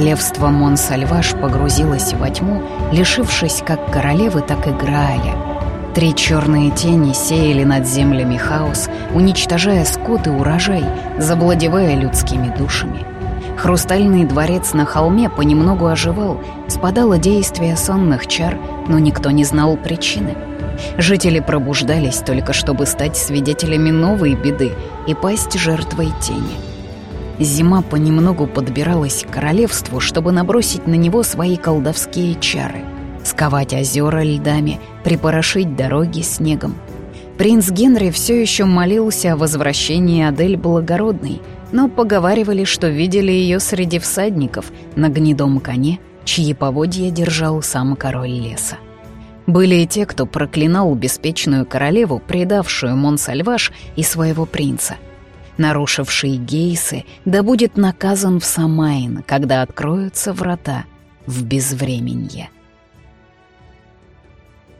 Королевство Монсальваш погрузилось во тьму, лишившись как королевы, так и Грааля. Три черные тени сеяли над землями хаос, уничтожая скот и урожай, завладевая людскими душами. Хрустальный дворец на холме понемногу оживал, спадало действие сонных чар, но никто не знал причины. Жители пробуждались только чтобы стать свидетелями новой беды и пасть жертвой тени. Зима понемногу подбиралась к королевству, чтобы набросить на него свои колдовские чары, сковать озера льдами, припорошить дороги снегом. Принц Генри все еще молился о возвращении Адель Благородной — но поговаривали, что видели ее среди всадников на гнедом коне, чьи поводья держал сам король леса. Были и те, кто проклинал беспечную королеву, предавшую Монсальваш и своего принца. Нарушивший гейсы да будет наказан в Самайн, когда откроются врата в безвременье.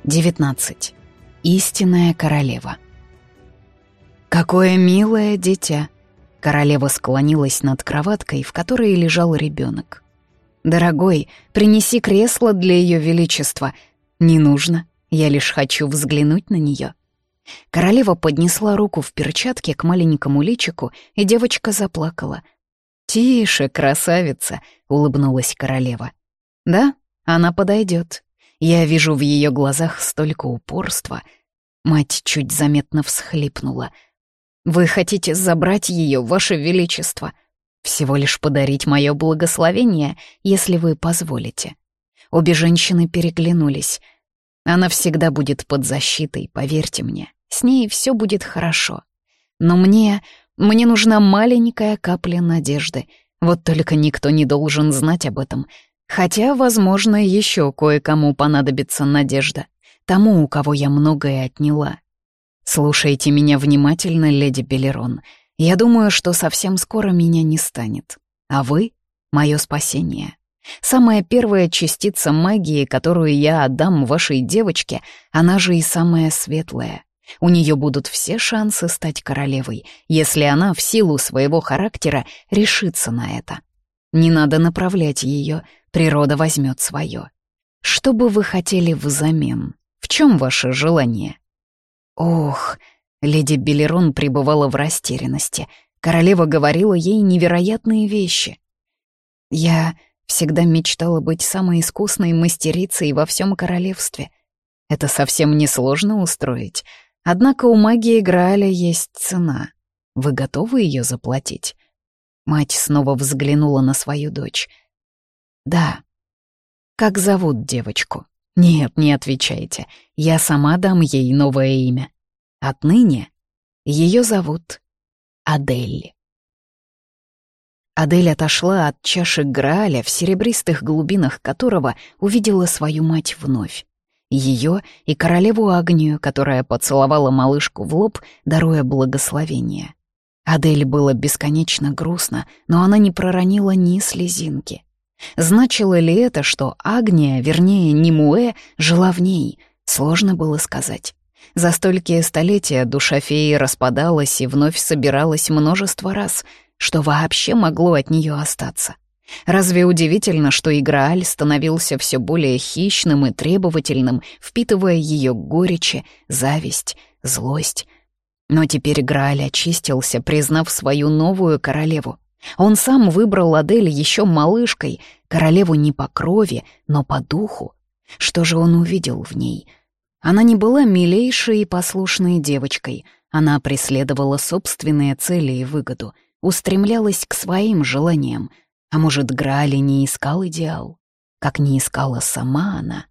19. Истинная королева. «Какое милое дитя!» Королева склонилась над кроваткой, в которой лежал ребенок. «Дорогой, принеси кресло для Ее Величества. Не нужно, я лишь хочу взглянуть на нее. Королева поднесла руку в перчатке к маленькому личику, и девочка заплакала. «Тише, красавица!» — улыбнулась королева. «Да, она подойдет. Я вижу в ее глазах столько упорства». Мать чуть заметно всхлипнула — вы хотите забрать ее, Ваше Величество? Всего лишь подарить мое благословение, если вы позволите. Обе женщины переглянулись. Она всегда будет под защитой, поверьте мне. С ней все будет хорошо. Но мне... мне нужна маленькая капля надежды. Вот только никто не должен знать об этом. Хотя, возможно, еще кое-кому понадобится надежда. Тому, у кого я многое отняла. Слушайте меня внимательно, леди Белерон. Я думаю, что совсем скоро меня не станет. А вы — мое спасение. Самая первая частица магии, которую я отдам вашей девочке, она же и самая светлая. У нее будут все шансы стать королевой, если она в силу своего характера решится на это. Не надо направлять ее, природа возьмет свое. Что бы вы хотели взамен? В чем ваше желание? Ох, леди Белерон пребывала в растерянности. Королева говорила ей невероятные вещи. «Я всегда мечтала быть самой искусной мастерицей во всем королевстве. Это совсем несложно устроить. Однако у магии Грааля есть цена. Вы готовы ее заплатить?» Мать снова взглянула на свою дочь. «Да. Как зовут девочку?» Нет, не отвечайте. Я сама дам ей новое имя. Отныне ее зовут Адель. Адель отошла от чаши Грааля, в серебристых глубинах которого увидела свою мать вновь. Ее и королеву Агнию, которая поцеловала малышку в лоб, даруя благословение. Адель было бесконечно грустно, но она не проронила ни слезинки. Значило ли это, что Агния, вернее, Нимуэ, жила в ней? Сложно было сказать. За столькие столетия душа феи распадалась и вновь собиралась множество раз, что вообще могло от нее остаться. Разве удивительно, что Играаль становился все более хищным и требовательным, впитывая ее горечи, зависть, злость? Но теперь Грааль очистился, признав свою новую королеву. Он сам выбрал Адель еще малышкой, королеву не по крови, но по духу. Что же он увидел в ней? Она не была милейшей и послушной девочкой. Она преследовала собственные цели и выгоду, устремлялась к своим желаниям. А может, Грали не искал идеал, как не искала сама она?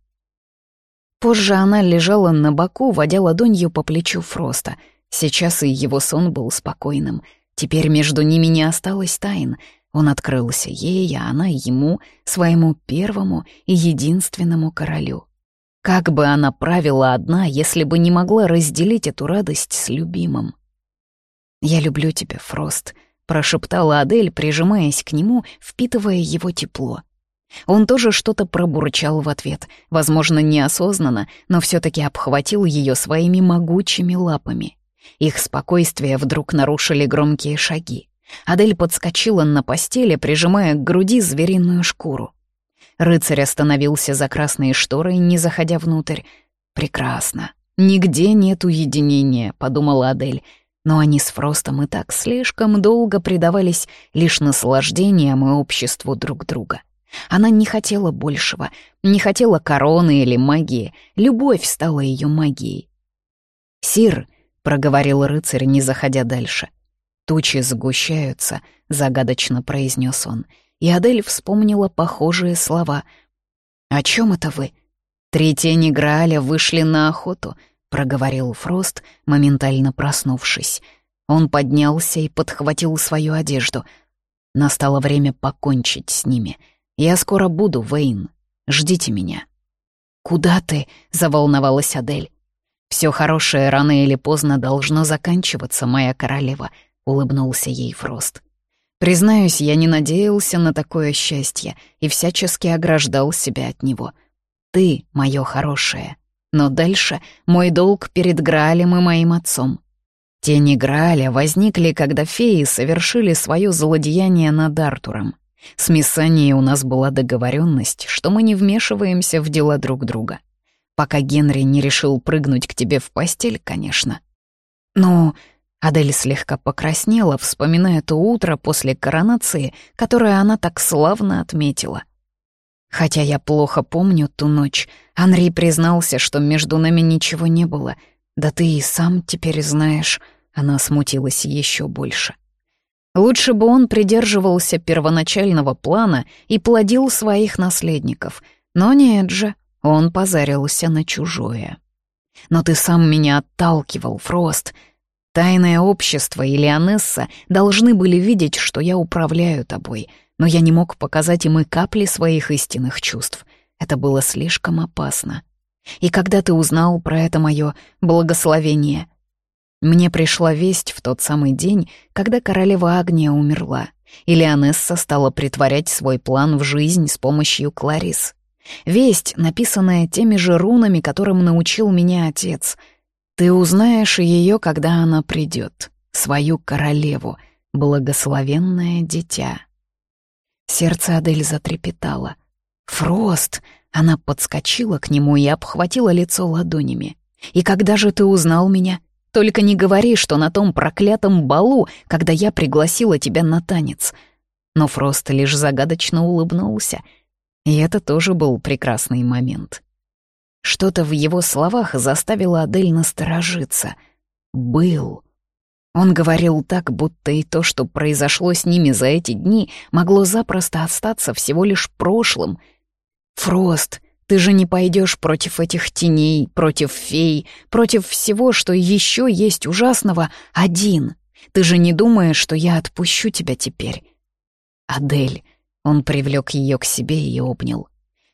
Позже она лежала на боку, водя ладонью по плечу Фроста. Сейчас и его сон был спокойным — Теперь между ними не осталось тайн. Он открылся ей, а она ему, своему первому и единственному королю. Как бы она правила одна, если бы не могла разделить эту радость с любимым? «Я люблю тебя, Фрост», — прошептала Адель, прижимаясь к нему, впитывая его тепло. Он тоже что-то пробурчал в ответ, возможно, неосознанно, но все таки обхватил ее своими могучими лапами. Их спокойствие вдруг нарушили громкие шаги. Адель подскочила на постели, прижимая к груди звериную шкуру. Рыцарь остановился за красные шторы, не заходя внутрь. «Прекрасно. Нигде нет уединения», — подумала Адель. Но они с Фростом и так слишком долго предавались лишь наслаждениям и обществу друг друга. Она не хотела большего, не хотела короны или магии. Любовь стала ее магией. «Сир», — проговорил рыцарь, не заходя дальше. «Тучи сгущаются», — загадочно произнес он, и Адель вспомнила похожие слова. «О чем это вы?» «Три тени Грааля вышли на охоту», — проговорил Фрост, моментально проснувшись. Он поднялся и подхватил свою одежду. Настало время покончить с ними. «Я скоро буду, Вейн. Ждите меня». «Куда ты?» — заволновалась Адель. Все хорошее рано или поздно должно заканчиваться, моя королева», — улыбнулся ей Фрост. «Признаюсь, я не надеялся на такое счастье и всячески ограждал себя от него. Ты — мое хорошее. Но дальше мой долг перед Граалем и моим отцом. Тени Грааля возникли, когда феи совершили свое злодеяние над Артуром. С Миссанией у нас была договоренность, что мы не вмешиваемся в дела друг друга. Пока Генри не решил прыгнуть к тебе в постель, конечно. Ну, Адель слегка покраснела, вспоминая то утро после коронации, которое она так славно отметила. Хотя я плохо помню ту ночь, Анри признался, что между нами ничего не было. Да ты и сам теперь знаешь. Она смутилась еще больше. Лучше бы он придерживался первоначального плана и плодил своих наследников. Но нет же, он позарился на чужое. «Но ты сам меня отталкивал, Фрост. Тайное общество и Леонесса должны были видеть, что я управляю тобой, но я не мог показать им и капли своих истинных чувств. Это было слишком опасно. И когда ты узнал про это мое благословение, мне пришла весть в тот самый день, когда королева Агния умерла, и Леонесса стала притворять свой план в жизнь с помощью Кларис. Весть, написанная теми же рунами, которым научил меня отец. Ты узнаешь ее, когда она придет, свою королеву, благословенное дитя. Сердце Адель затрепетало. «Фрост!» Она подскочила к нему и обхватила лицо ладонями. «И когда же ты узнал меня? Только не говори, что на том проклятом балу, когда я пригласила тебя на танец». Но Фрост лишь загадочно улыбнулся — и это тоже был прекрасный момент. Что-то в его словах заставило Адель насторожиться. «Был». Он говорил так, будто и то, что произошло с ними за эти дни, могло запросто остаться всего лишь прошлым. «Фрост, ты же не пойдешь против этих теней, против фей, против всего, что еще есть ужасного, один. Ты же не думаешь, что я отпущу тебя теперь?» «Адель, он привлек ее к себе и обнял.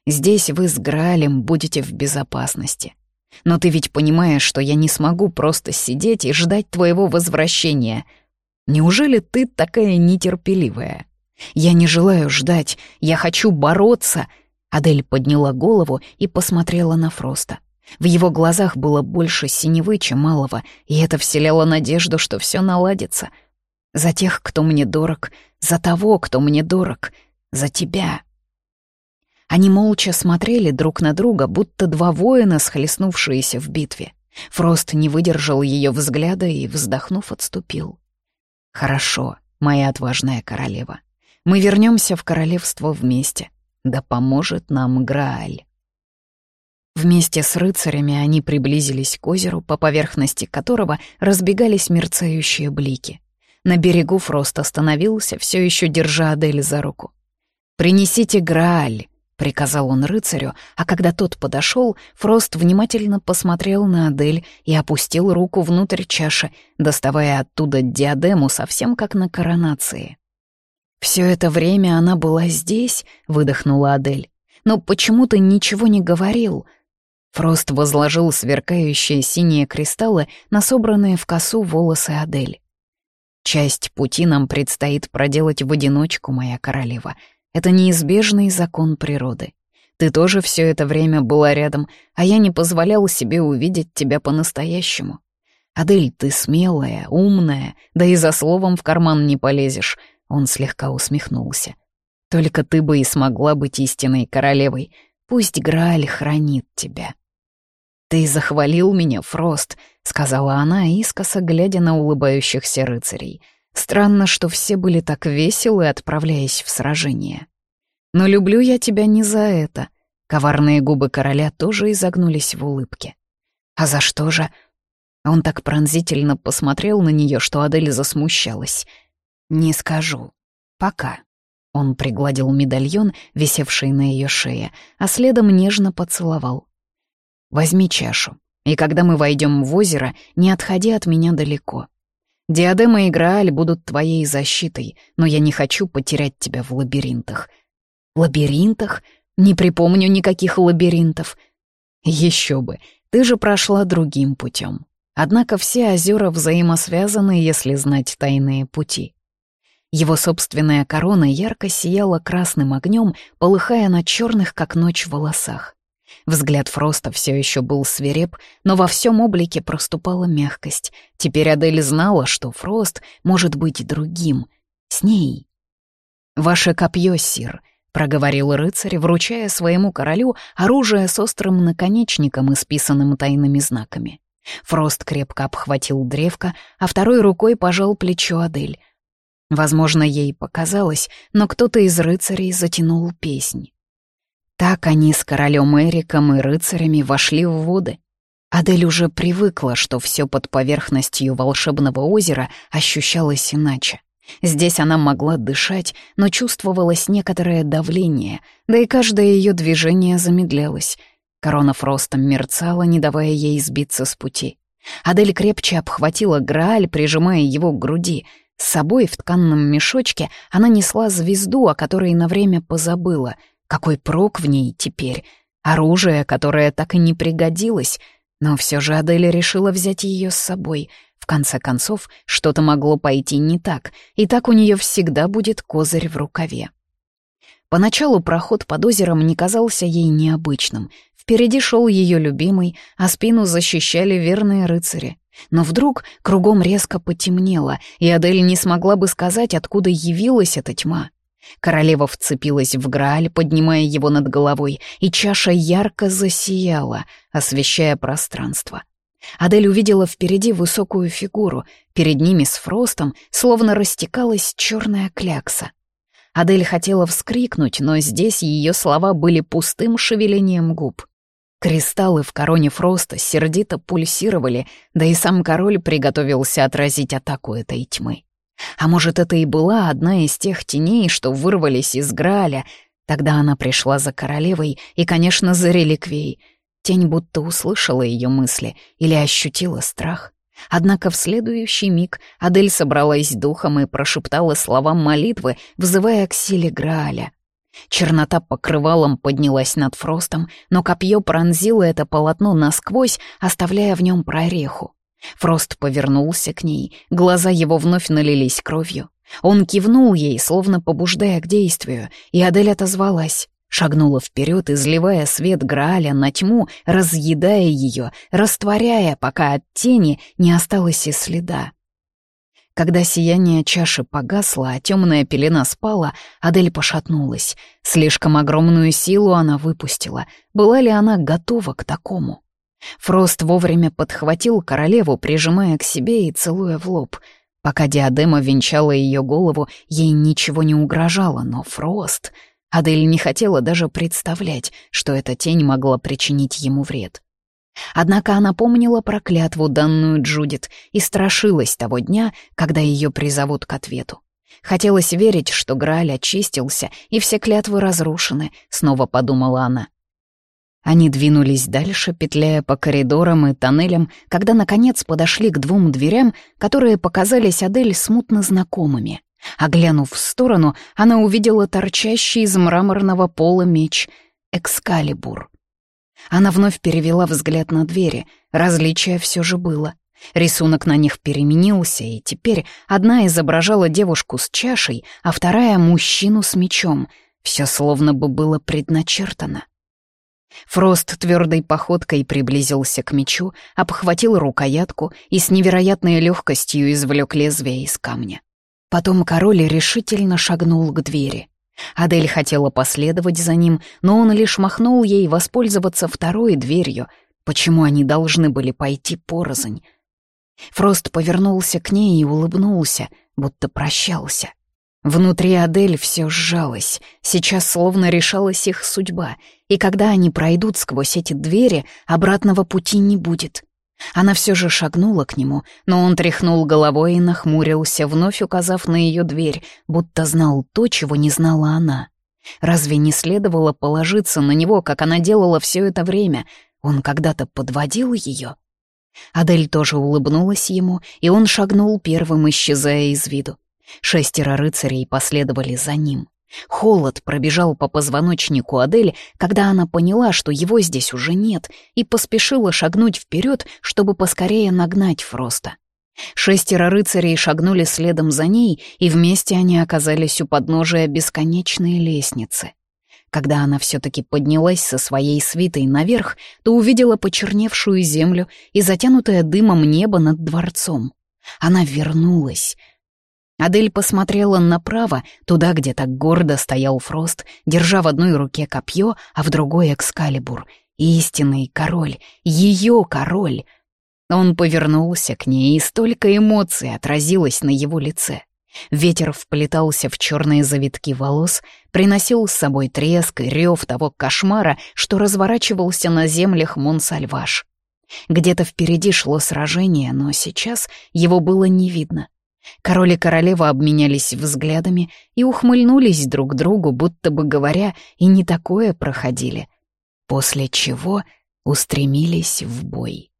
«Здесь вы с Граалем будете в безопасности. Но ты ведь понимаешь, что я не смогу просто сидеть и ждать твоего возвращения. Неужели ты такая нетерпеливая? Я не желаю ждать, я хочу бороться!» Адель подняла голову и посмотрела на Фроста. В его глазах было больше синевы, чем малого, и это вселяло надежду, что все наладится. За тех, кто мне дорог, за того, кто мне дорог — за тебя». Они молча смотрели друг на друга, будто два воина, схлестнувшиеся в битве. Фрост не выдержал ее взгляда и, вздохнув, отступил. «Хорошо, моя отважная королева. Мы вернемся в королевство вместе. Да поможет нам Грааль». Вместе с рыцарями они приблизились к озеру, по поверхности которого разбегались мерцающие блики. На берегу Фрост остановился, все еще держа Адель за руку. «Принесите Грааль», — приказал он рыцарю, а когда тот подошел, Фрост внимательно посмотрел на Адель и опустил руку внутрь чаши, доставая оттуда диадему совсем как на коронации. «Все это время она была здесь», — выдохнула Адель. «Но почему ты ничего не говорил?» Фрост возложил сверкающие синие кристаллы на собранные в косу волосы Адель. «Часть пути нам предстоит проделать в одиночку, моя королева», это неизбежный закон природы. Ты тоже все это время была рядом, а я не позволял себе увидеть тебя по-настоящему. «Адель, ты смелая, умная, да и за словом в карман не полезешь», — он слегка усмехнулся. «Только ты бы и смогла быть истинной королевой. Пусть Грааль хранит тебя». «Ты захвалил меня, Фрост», — сказала она, искоса глядя на улыбающихся рыцарей. «Странно, что все были так веселы, отправляясь в сражение. Но люблю я тебя не за это». Коварные губы короля тоже изогнулись в улыбке. «А за что же?» Он так пронзительно посмотрел на нее, что Адель засмущалась. «Не скажу. Пока». Он пригладил медальон, висевший на ее шее, а следом нежно поцеловал. Возьми чашу, и когда мы войдем в озеро, не отходи от меня далеко. Диадема и Грааль будут твоей защитой, но я не хочу потерять тебя в лабиринтах. Лабиринтах? Не припомню никаких лабиринтов. Еще бы, ты же прошла другим путем. Однако все озера взаимосвязаны, если знать тайные пути. Его собственная корона ярко сияла красным огнем, полыхая на черных, как ночь, волосах. Взгляд Фроста все еще был свиреп, но во всем облике проступала мягкость. Теперь Адель знала, что Фрост может быть другим. С ней. «Ваше копье, сир», — проговорил рыцарь, вручая своему королю оружие с острым наконечником, исписанным тайными знаками. Фрост крепко обхватил древко, а второй рукой пожал плечо Адель. Возможно, ей показалось, но кто-то из рыцарей затянул песнь. Так они с королем Эриком и рыцарями вошли в воды. Адель уже привыкла, что все под поверхностью волшебного озера ощущалось иначе. Здесь она могла дышать, но чувствовалось некоторое давление, да и каждое ее движение замедлялось. Корона Фростом мерцала, не давая ей сбиться с пути. Адель крепче обхватила Грааль, прижимая его к груди. С собой в тканном мешочке она несла звезду, о которой на время позабыла — какой прок в ней теперь? Оружие, которое так и не пригодилось. Но все же Аделя решила взять ее с собой. В конце концов, что-то могло пойти не так, и так у нее всегда будет козырь в рукаве. Поначалу проход под озером не казался ей необычным. Впереди шел ее любимый, а спину защищали верные рыцари. Но вдруг кругом резко потемнело, и Адель не смогла бы сказать, откуда явилась эта тьма. Королева вцепилась в Грааль, поднимая его над головой, и чаша ярко засияла, освещая пространство. Адель увидела впереди высокую фигуру, перед ними с Фростом словно растекалась черная клякса. Адель хотела вскрикнуть, но здесь ее слова были пустым шевелением губ. Кристаллы в короне Фроста сердито пульсировали, да и сам король приготовился отразить атаку этой тьмы. А может, это и была одна из тех теней, что вырвались из Граля. Тогда она пришла за королевой и, конечно, за реликвией. Тень будто услышала ее мысли или ощутила страх. Однако в следующий миг Адель собралась духом и прошептала слова молитвы, взывая к силе Грааля. Чернота покрывалом поднялась над Фростом, но копье пронзило это полотно насквозь, оставляя в нем прореху. Фрост повернулся к ней, глаза его вновь налились кровью. Он кивнул ей, словно побуждая к действию, и Адель отозвалась, шагнула вперед, изливая свет Грааля на тьму, разъедая ее, растворяя, пока от тени не осталось и следа. Когда сияние чаши погасло, а темная пелена спала, Адель пошатнулась. Слишком огромную силу она выпустила. Была ли она готова к такому? Фрост вовремя подхватил королеву, прижимая к себе и целуя в лоб. Пока диадема венчала ее голову, ей ничего не угрожало, но Фрост... Адель не хотела даже представлять, что эта тень могла причинить ему вред. Однако она помнила проклятву, данную Джудит, и страшилась того дня, когда ее призовут к ответу. Хотелось верить, что Грааль очистился, и все клятвы разрушены, снова подумала она. Они двинулись дальше, петляя по коридорам и тоннелям, когда, наконец, подошли к двум дверям, которые показались Адель смутно знакомыми. Оглянув в сторону, она увидела торчащий из мраморного пола меч — Экскалибур. Она вновь перевела взгляд на двери, различия все же было. Рисунок на них переменился, и теперь одна изображала девушку с чашей, а вторая — мужчину с мечом. Все словно бы было предначертано. Фрост твердой походкой приблизился к мечу, обхватил рукоятку и с невероятной легкостью извлек лезвие из камня. Потом король решительно шагнул к двери. Адель хотела последовать за ним, но он лишь махнул ей воспользоваться второй дверью. Почему они должны были пойти порознь? Фрост повернулся к ней и улыбнулся, будто прощался. Внутри Адель все сжалось, сейчас словно решалась их судьба, и когда они пройдут сквозь эти двери, обратного пути не будет. Она все же шагнула к нему, но он тряхнул головой и нахмурился, вновь указав на ее дверь, будто знал то, чего не знала она. Разве не следовало положиться на него, как она делала все это время? Он когда-то подводил ее? Адель тоже улыбнулась ему, и он шагнул первым, исчезая из виду. Шестеро рыцарей последовали за ним. Холод пробежал по позвоночнику Адель, когда она поняла, что его здесь уже нет, и поспешила шагнуть вперед, чтобы поскорее нагнать Фроста. Шестеро рыцарей шагнули следом за ней, и вместе они оказались у подножия бесконечной лестницы. Когда она все-таки поднялась со своей свитой наверх, то увидела почерневшую землю и затянутое дымом небо над дворцом. Она вернулась — Адель посмотрела направо, туда, где так гордо стоял Фрост, держа в одной руке копье, а в другой — экскалибур. Истинный король, ее король. Он повернулся к ней, и столько эмоций отразилось на его лице. Ветер вплетался в черные завитки волос, приносил с собой треск и рев того кошмара, что разворачивался на землях Монсальваш. Где-то впереди шло сражение, но сейчас его было не видно. Король и королева обменялись взглядами и ухмыльнулись друг другу, будто бы говоря, и не такое проходили. После чего устремились в бой.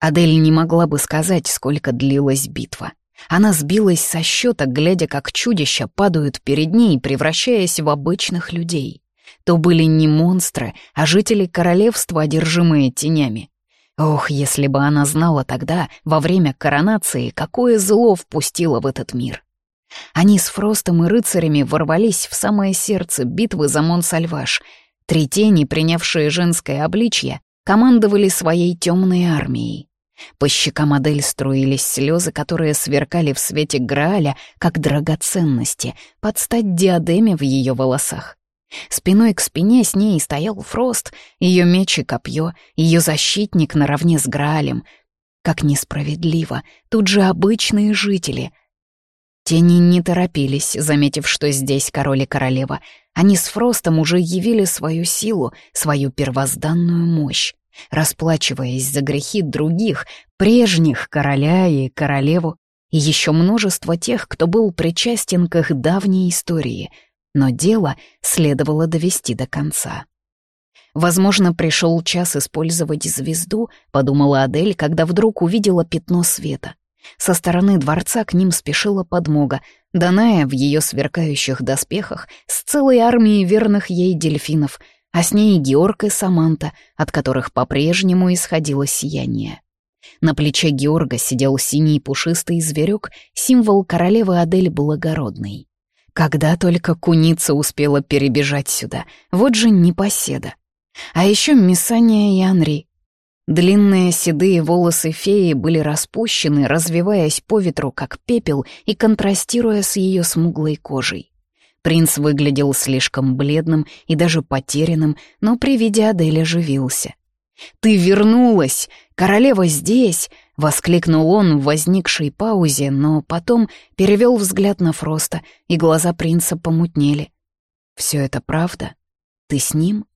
Адель не могла бы сказать, сколько длилась битва. Она сбилась со счета, глядя, как чудища падают перед ней, превращаясь в обычных людей. То были не монстры, а жители королевства, одержимые тенями. Ох, если бы она знала тогда, во время коронации, какое зло впустило в этот мир. Они с Фростом и рыцарями ворвались в самое сердце битвы за Монсальваш. Три тени, принявшие женское обличье, командовали своей темной армией. По щекам модель струились слезы, которые сверкали в свете Грааля, как драгоценности, под стать диадеме в ее волосах. Спиной к спине с ней стоял Фрост, ее меч и копье, ее защитник наравне с Граалем. Как несправедливо, тут же обычные жители. Тени не торопились, заметив, что здесь король и королева. Они с Фростом уже явили свою силу, свою первозданную мощь, расплачиваясь за грехи других, прежних короля и королеву, и еще множество тех, кто был причастен к их давней истории — но дело следовало довести до конца. «Возможно, пришел час использовать звезду», — подумала Адель, когда вдруг увидела пятно света. Со стороны дворца к ним спешила подмога, Даная в ее сверкающих доспехах с целой армией верных ей дельфинов, а с ней Георг и Саманта, от которых по-прежнему исходило сияние. На плече Георга сидел синий пушистый зверек, символ королевы Адель Благородной. Когда только куница успела перебежать сюда, вот же непоседа. А еще Миссания и Анри. Длинные седые волосы феи были распущены, развиваясь по ветру, как пепел, и контрастируя с ее смуглой кожей. Принц выглядел слишком бледным и даже потерянным, но при виде Адели оживился. «Ты вернулась! Королева здесь! — воскликнул он в возникшей паузе, но потом перевел взгляд на Фроста, и глаза принца помутнели. «Все это правда? Ты с ним?»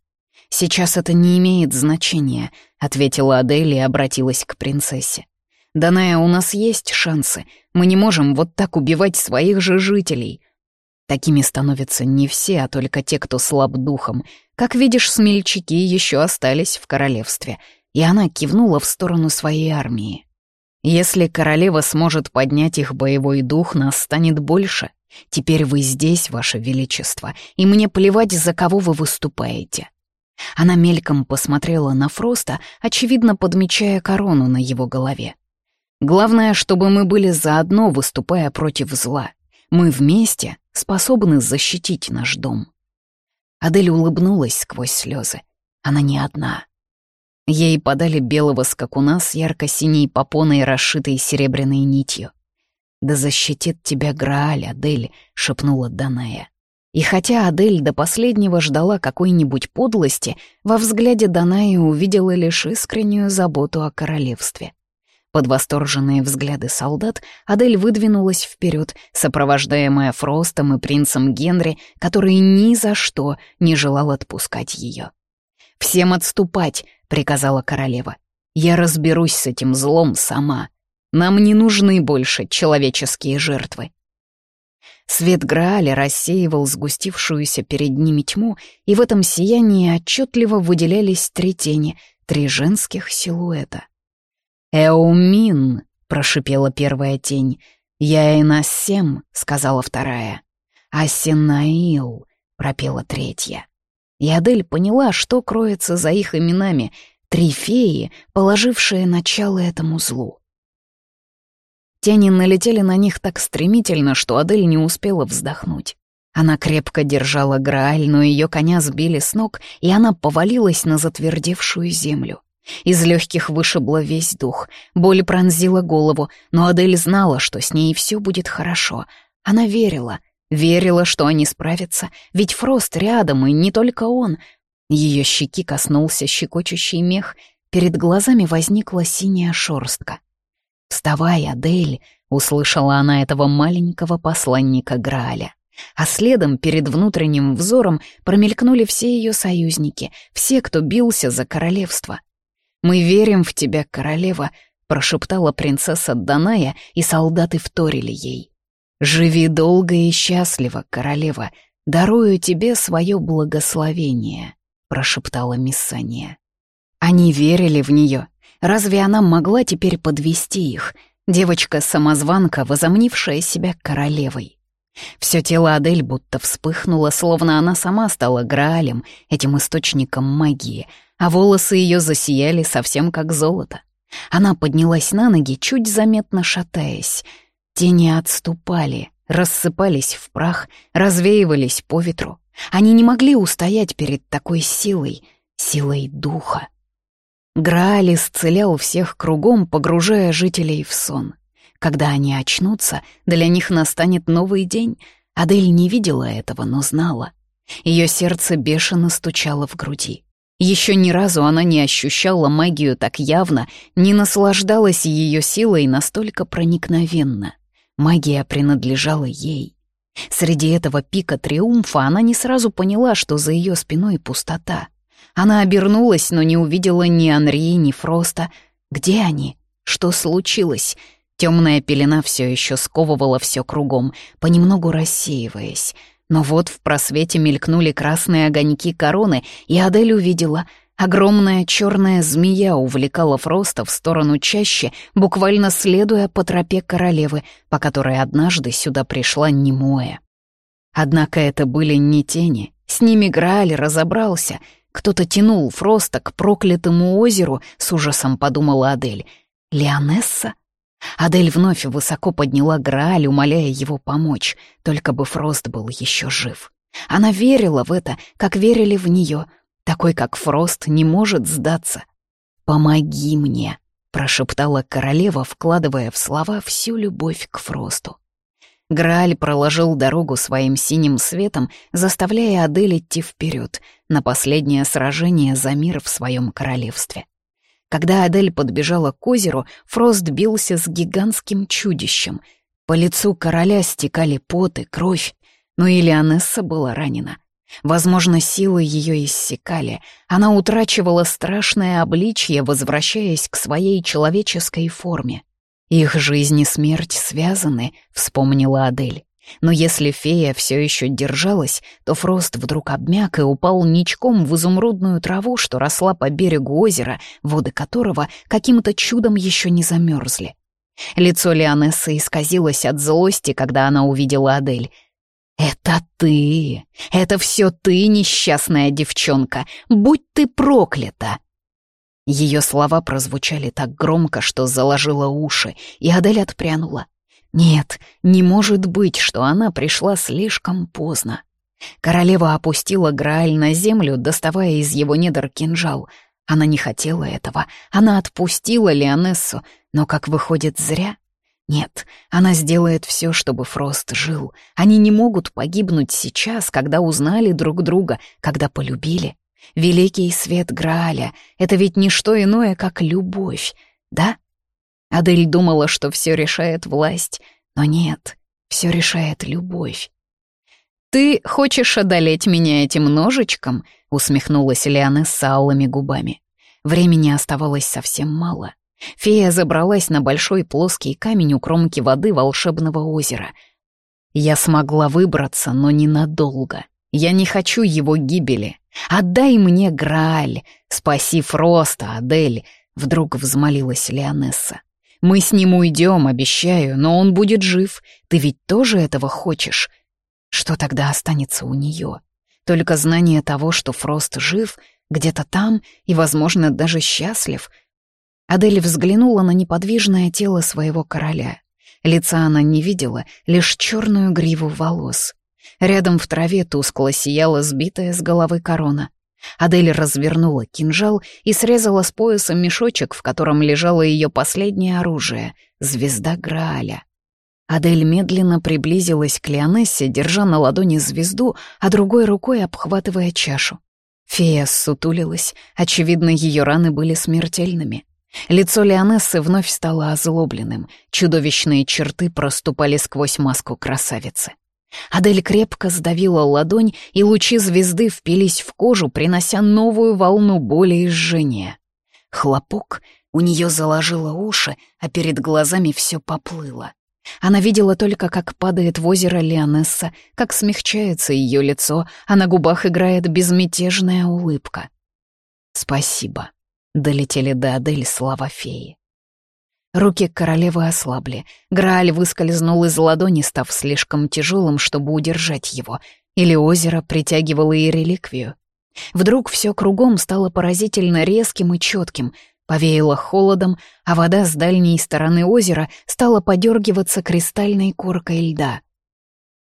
«Сейчас это не имеет значения», — ответила Адель и обратилась к принцессе. «Даная, у нас есть шансы. Мы не можем вот так убивать своих же жителей. Такими становятся не все, а только те, кто слаб духом. Как видишь, смельчаки еще остались в королевстве». И она кивнула в сторону своей армии. Если королева сможет поднять их боевой дух, нас станет больше. Теперь вы здесь, ваше величество, и мне плевать, за кого вы выступаете». Она мельком посмотрела на Фроста, очевидно подмечая корону на его голове. «Главное, чтобы мы были заодно, выступая против зла. Мы вместе способны защитить наш дом». Адель улыбнулась сквозь слезы. Она не одна. Ей подали белого скакуна с ярко-синей попоной, расшитой серебряной нитью. «Да защитит тебя Грааль, Адель», — шепнула Даная. И хотя Адель до последнего ждала какой-нибудь подлости, во взгляде Данаи увидела лишь искреннюю заботу о королевстве. Под восторженные взгляды солдат Адель выдвинулась вперед, сопровождаемая Фростом и принцем Генри, который ни за что не желал отпускать ее. «Всем отступать!» — приказала королева. «Я разберусь с этим злом сама. Нам не нужны больше человеческие жертвы». Свет Грааля рассеивал сгустившуюся перед ними тьму, и в этом сиянии отчетливо выделялись три тени, три женских силуэта. «Эумин!» — прошипела первая тень. «Я Инасем», — сказала вторая. «Асинаил», — пропела третья. И Адель поняла, что кроется за их именами — три феи, положившие начало этому злу. Тени налетели на них так стремительно, что Адель не успела вздохнуть. Она крепко держала Грааль, но ее коня сбили с ног, и она повалилась на затвердевшую землю. Из легких вышибло весь дух, боль пронзила голову, но Адель знала, что с ней все будет хорошо. Она верила, верила, что они справятся, ведь Фрост рядом, и не только он. Ее щеки коснулся щекочущий мех, перед глазами возникла синяя шорстка. «Вставай, Адель!» — услышала она этого маленького посланника Грааля. А следом перед внутренним взором промелькнули все ее союзники, все, кто бился за королевство. «Мы верим в тебя, королева», — прошептала принцесса Даная, и солдаты вторили ей. «Живи долго и счастливо, королева, дарую тебе свое благословение», — прошептала Миссания. Они верили в нее, Разве она могла теперь подвести их? Девочка-самозванка, возомнившая себя королевой. Все тело Адель будто вспыхнуло, словно она сама стала Граалем, этим источником магии, а волосы ее засияли совсем как золото. Она поднялась на ноги, чуть заметно шатаясь. Тени отступали, рассыпались в прах, развеивались по ветру. Они не могли устоять перед такой силой, силой духа. Грааль исцелял всех кругом, погружая жителей в сон. Когда они очнутся, для них настанет новый день. Адель не видела этого, но знала. Ее сердце бешено стучало в груди. Еще ни разу она не ощущала магию так явно, не наслаждалась ее силой настолько проникновенно. Магия принадлежала ей. Среди этого пика триумфа она не сразу поняла, что за ее спиной пустота — она обернулась, но не увидела ни Анри, ни Фроста. Где они? Что случилось? Темная пелена все еще сковывала все кругом, понемногу рассеиваясь. Но вот в просвете мелькнули красные огоньки короны, и Адель увидела — Огромная черная змея увлекала Фроста в сторону чаще, буквально следуя по тропе королевы, по которой однажды сюда пришла Немоя. Однако это были не тени, с ними Грааль разобрался, кто-то тянул Фроста к проклятому озеру, с ужасом подумала Адель. Леонесса? Адель вновь высоко подняла Грааль, умоляя его помочь, только бы Фрост был еще жив. Она верила в это, как верили в нее. Такой, как Фрост, не может сдаться. «Помоги мне», — прошептала королева, вкладывая в слова всю любовь к Фросту. Грааль проложил дорогу своим синим светом, заставляя Адель идти вперед на последнее сражение за мир в своем королевстве. Когда Адель подбежала к озеру, Фрост бился с гигантским чудищем. По лицу короля стекали пот и кровь, но и Леонесса была ранена. Возможно, силы ее иссякали. Она утрачивала страшное обличье, возвращаясь к своей человеческой форме. «Их жизнь и смерть связаны», — вспомнила Адель. Но если фея все еще держалась, то Фрост вдруг обмяк и упал ничком в изумрудную траву, что росла по берегу озера, воды которого каким-то чудом еще не замерзли. Лицо Леонессы исказилось от злости, когда она увидела Адель. «Это ты! Это все ты, несчастная девчонка! Будь ты проклята!» Ее слова прозвучали так громко, что заложило уши, и Адель отпрянула. Нет, не может быть, что она пришла слишком поздно. Королева опустила Грааль на землю, доставая из его недр кинжал. Она не хотела этого. Она отпустила Леонессу, но, как выходит, зря. Нет, она сделает все, чтобы Фрост жил. Они не могут погибнуть сейчас, когда узнали друг друга, когда полюбили. Великий свет Грааля — это ведь не что иное, как любовь, да? Адель думала, что все решает власть, но нет, все решает любовь. «Ты хочешь одолеть меня этим ножичком?» — усмехнулась Лиана с алыми губами. Времени оставалось совсем мало. Фея забралась на большой плоский камень у кромки воды волшебного озера. Я смогла выбраться, но ненадолго. Я не хочу его гибели. Отдай мне Грааль. Спаси Фроста, Адель, вдруг взмолилась Леонесса. Мы с ним уйдем, обещаю, но он будет жив. Ты ведь тоже этого хочешь? Что тогда останется у нее? Только знание того, что Фрост жив, где-то там и, возможно, даже счастлив. Адель взглянула на неподвижное тело своего короля. Лица она не видела, лишь черную гриву волос. Рядом в траве тускло сияла сбитая с головы корона. Адель развернула кинжал и срезала с пояса мешочек, в котором лежало ее последнее оружие — звезда Грааля. Адель медленно приблизилась к Леонессе, держа на ладони звезду, а другой рукой обхватывая чашу. Фея сутулилась, очевидно, ее раны были смертельными. Лицо Леонессы вновь стало озлобленным, чудовищные черты проступали сквозь маску красавицы. Адель крепко сдавила ладонь, и лучи звезды впились в кожу, принося новую волну боли и жжения. Хлопок, у нее заложило уши, а перед глазами все поплыло. Она видела только, как падает в озеро Леонесса, как смягчается ее лицо, а на губах играет безмятежная улыбка. «Спасибо», — долетели до Адель слова феи. Руки королевы ослабли. Грааль выскользнул из ладони, став слишком тяжелым, чтобы удержать его. Или озеро притягивало и реликвию. Вдруг все кругом стало поразительно резким и четким, Повеяло холодом, а вода с дальней стороны озера стала подергиваться кристальной коркой льда.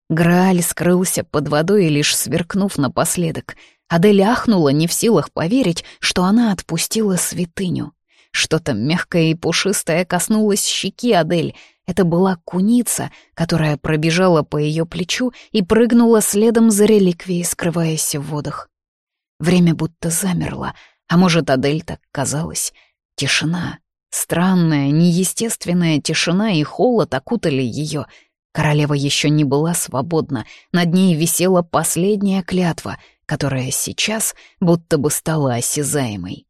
Грааль скрылся под водой, лишь сверкнув напоследок. Адель ахнула, не в силах поверить, что она отпустила святыню. Что-то мягкое и пушистое коснулось щеки Адель. Это была куница, которая пробежала по ее плечу и прыгнула следом за реликвией, скрываясь в водах. Время будто замерло, а может, Адель так казалось — Тишина. Странная, неестественная тишина и холод окутали ее. Королева еще не была свободна, над ней висела последняя клятва, которая сейчас будто бы стала осязаемой.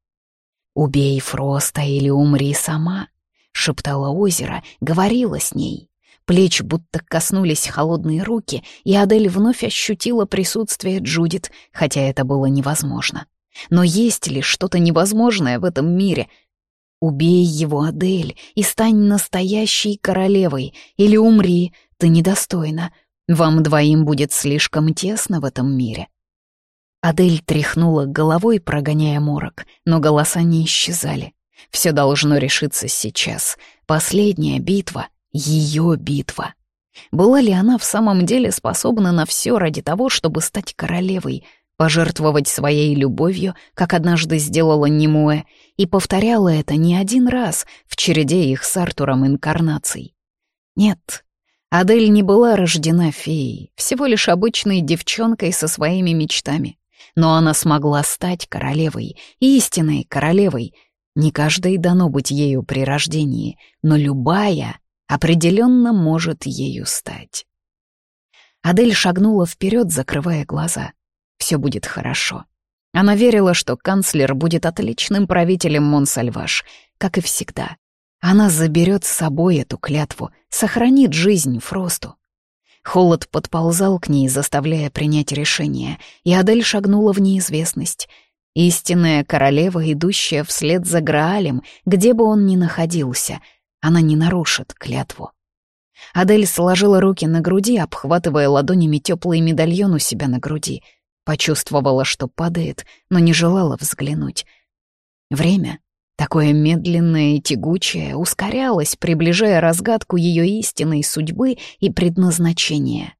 «Убей Фроста или умри сама», — шептала озеро, говорила с ней. Плеч будто коснулись холодные руки, и Адель вновь ощутила присутствие Джудит, хотя это было невозможно. Но есть ли что-то невозможное в этом мире — Убей его, Адель, и стань настоящей королевой, или умри, ты недостойна. Вам двоим будет слишком тесно в этом мире». Адель тряхнула головой, прогоняя морок, но голоса не исчезали. Все должно решиться сейчас. Последняя битва — ее битва. Была ли она в самом деле способна на все ради того, чтобы стать королевой, пожертвовать своей любовью, как однажды сделала Немуэ, и повторяла это не один раз в череде их с Артуром инкарнаций. Нет, Адель не была рождена феей, всего лишь обычной девчонкой со своими мечтами. Но она смогла стать королевой, истинной королевой. Не каждой дано быть ею при рождении, но любая определенно может ею стать. Адель шагнула вперед, закрывая глаза. Все будет хорошо. Она верила, что канцлер будет отличным правителем Монсальваш, как и всегда. Она заберет с собой эту клятву, сохранит жизнь Фросту. Холод подползал к ней, заставляя принять решение, и Адель шагнула в неизвестность. Истинная королева, идущая вслед за Граалем, где бы он ни находился, она не нарушит клятву. Адель сложила руки на груди, обхватывая ладонями теплый медальон у себя на груди — Почувствовала, что падает, но не желала взглянуть. Время, такое медленное и тягучее, ускорялось, приближая разгадку ее истинной судьбы и предназначения.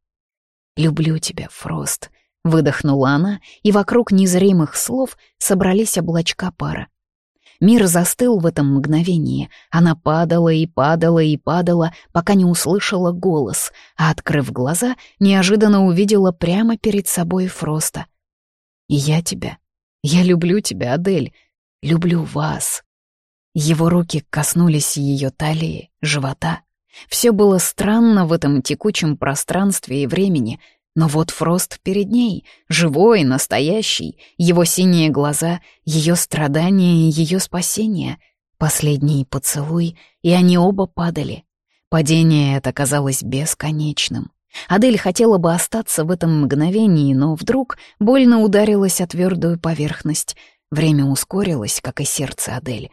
«Люблю тебя, Фрост», — выдохнула она, и вокруг незримых слов собрались облачка пара. Мир застыл в этом мгновении. Она падала и падала и падала, пока не услышала голос, а, открыв глаза, неожиданно увидела прямо перед собой Фроста. «Я тебя. Я люблю тебя, Адель. Люблю вас». Его руки коснулись ее талии, живота. Все было странно в этом текучем пространстве и времени — но вот Фрост перед ней, живой, настоящий, его синие глаза, ее страдания и ее спасение. Последний поцелуй, и они оба падали. Падение это казалось бесконечным. Адель хотела бы остаться в этом мгновении, но вдруг больно ударилась о твердую поверхность. Время ускорилось, как и сердце Адель.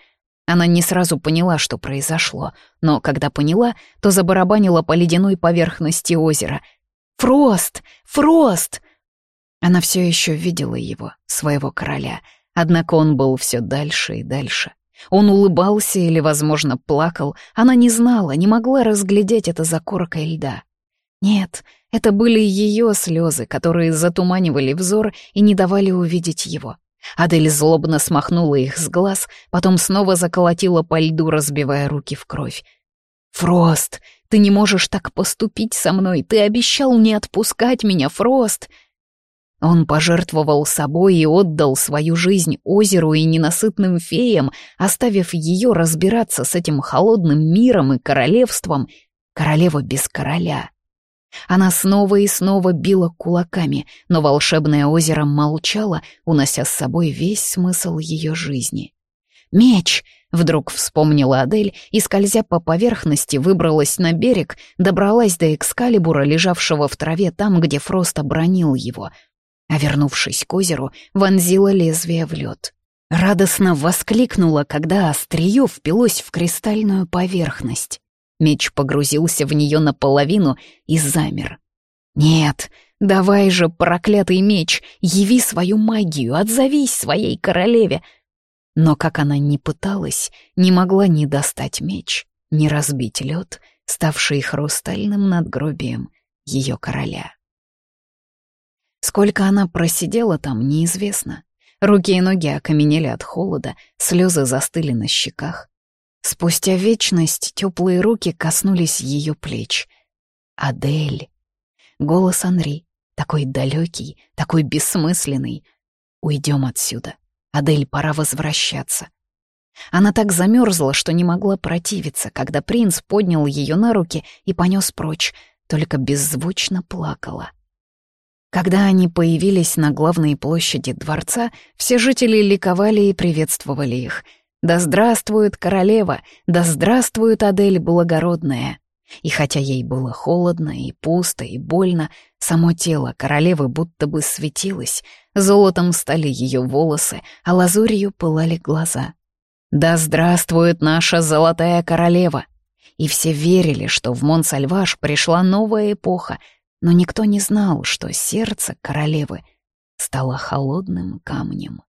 Она не сразу поняла, что произошло, но когда поняла, то забарабанила по ледяной поверхности озера — Фрост! Фрост!» Она все еще видела его, своего короля, однако он был все дальше и дальше. Он улыбался или, возможно, плакал, она не знала, не могла разглядеть это за коркой льда. Нет, это были ее слезы, которые затуманивали взор и не давали увидеть его. Адель злобно смахнула их с глаз, потом снова заколотила по льду, разбивая руки в кровь. «Фрост, ты не можешь так поступить со мной. Ты обещал не отпускать меня, Фрост. Он пожертвовал собой и отдал свою жизнь озеру и ненасытным феям, оставив ее разбираться с этим холодным миром и королевством. Королева без короля. Она снова и снова била кулаками, но волшебное озеро молчало, унося с собой весь смысл ее жизни. «Меч!» Вдруг вспомнила Адель и, скользя по поверхности, выбралась на берег, добралась до экскалибура, лежавшего в траве там, где Фрост обронил его. А вернувшись к озеру, вонзила лезвие в лед. Радостно воскликнула, когда острие впилось в кристальную поверхность. Меч погрузился в нее наполовину и замер. «Нет, давай же, проклятый меч, яви свою магию, отзовись своей королеве!» Но как она ни пыталась, не могла ни достать меч, ни разбить лед, ставший хрустальным надгробием ее короля. Сколько она просидела там, неизвестно. Руки и ноги окаменели от холода, слезы застыли на щеках. Спустя вечность теплые руки коснулись ее плеч. «Адель!» Голос Анри, такой далекий, такой бессмысленный. «Уйдем отсюда. Адель, пора возвращаться. Она так замерзла, что не могла противиться, когда принц поднял ее на руки и понес прочь, только беззвучно плакала. Когда они появились на главной площади дворца, все жители ликовали и приветствовали их. «Да здравствует королева! Да здравствует Адель благородная!» И хотя ей было холодно и пусто и больно, само тело королевы будто бы светилось, золотом стали ее волосы, а лазурью пылали глаза. «Да здравствует наша золотая королева!» И все верили, что в Монсальваш пришла новая эпоха, но никто не знал, что сердце королевы стало холодным камнем.